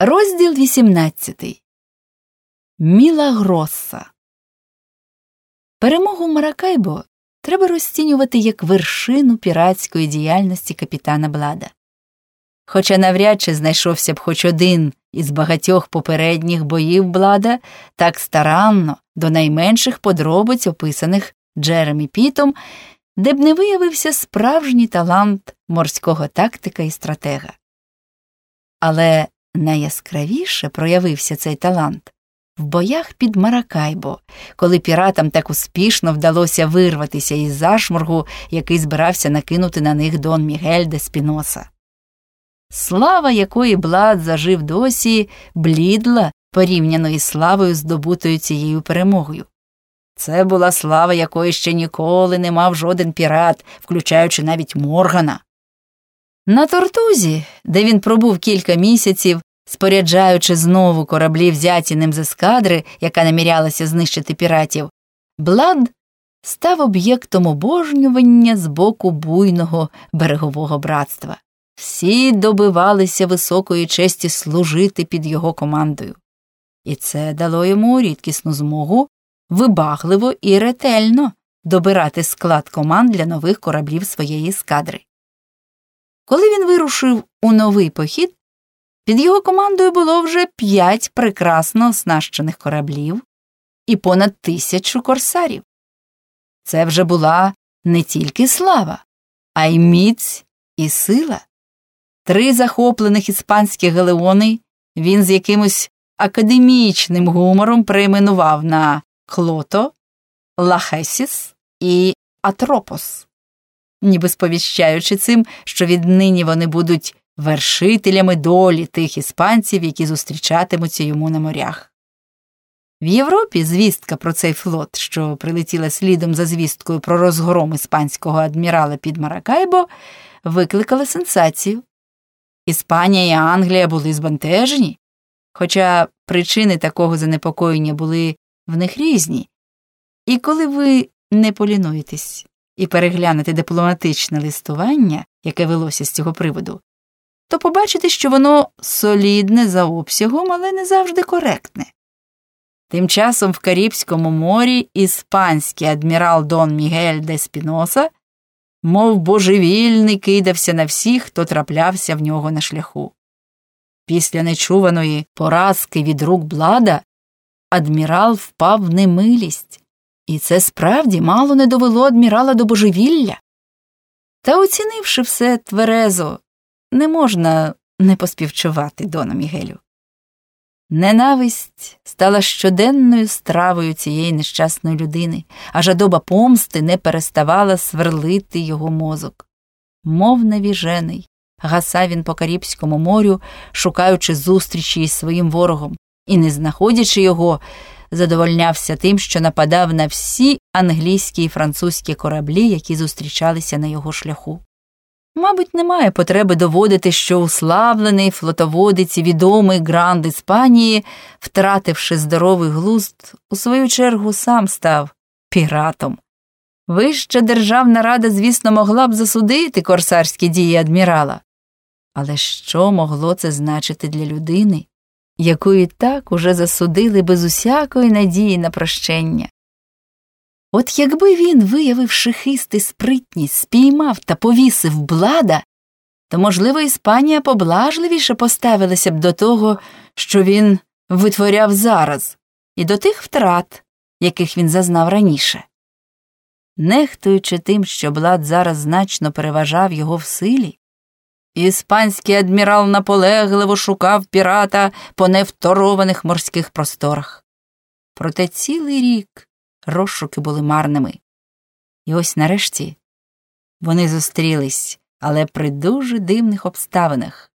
Розділ 18. Мілагроса. Перемогу Маракайбо треба розцінювати як вершину піратської діяльності капітана Блада. Хоча навряд чи знайшовся б хоч один із багатьох попередніх боїв Блада так старанно до найменших подробиць, описаних Джеремі Пітом, де б не виявився справжній талант морського тактика і стратега. Але найяскравіше проявився цей талант в боях під Маракайбо, коли піратам так успішно вдалося вирватися із зашморгу, який збирався накинути на них Дон Мігель де Спіноса. Слава якої Блад зажив досі, блідла порівняно із славою, здобутою цією перемогою. Це була слава, якої ще ніколи не мав жоден пірат, включаючи навіть Моргана. На тортузі, де він пробув кілька місяців, споряджаючи знову кораблі, взяті ним з ескадри, яка намірялася знищити піратів, Блад став об'єктом обожнювання з боку буйного берегового братства. Всі добивалися високої честі служити під його командою, і це дало йому рідкісну змогу вибагливо і ретельно добирати склад команд для нових кораблів своєї ескадри. Коли він вирушив у новий похід, під його командою було вже п'ять прекрасно оснащених кораблів і понад тисячу корсарів. Це вже була не тільки слава, а й міць і сила. Три захоплених іспанські галеони він з якимось академічним гумором перейменував на Клото, Лахесіс і Атропос ніби сповіщаючи цим, що віднині вони будуть вершителями долі тих іспанців, які зустрічатимуться йому на морях. В Європі звістка про цей флот, що прилетіла слідом за звісткою про розгром іспанського адмірала під Маракайбо, викликала сенсацію. Іспанія і Англія були збентежені, хоча причини такого занепокоєння були в них різні. І коли ви не полінуєтесь і переглянете дипломатичне листування, яке велося з цього приводу, то побачите, що воно солідне за обсягом, але не завжди коректне. Тим часом в Карибському морі іспанський адмірал Дон Мігель де Спіноса, мов божевільний, кидався на всіх, хто траплявся в нього на шляху. Після нечуваної поразки від рук блада адмірал впав в немилість. І це справді мало не довело адмірала до божевілля. Та, оцінивши все тверезо, не можна не поспівчувати Дона Мігелю. Ненависть стала щоденною стравою цієї нещасної людини, а жадоба помсти не переставала сверлити його мозок. Мов навіжений, гасав він по Карібському морю, шукаючи зустрічі із своїм ворогом, і, не знаходячи його, задовольнявся тим, що нападав на всі англійські і французькі кораблі, які зустрічалися на його шляху. Мабуть, немає потреби доводити, що уславлений флотоводець і відомий гранд Іспанії, втративши здоровий глузд, у свою чергу сам став піратом. Вища державна рада, звісно, могла б засудити корсарські дії адмірала. Але що могло це значити для людини, яку і так уже засудили без усякої надії на прощення. От якби він, виявивши хист і спритність, спіймав та повісив блада, то, можливо, Іспанія поблажливіше поставилася б до того, що він витворяв зараз, і до тих втрат, яких він зазнав раніше. Нехтуючи тим, що блад зараз значно переважав його в силі, Іспанський адмірал наполегливо шукав пірата по невторованих морських просторах. Проте цілий рік розшуки були марними. І ось нарешті вони зустрілись, але при дуже дивних обставинах.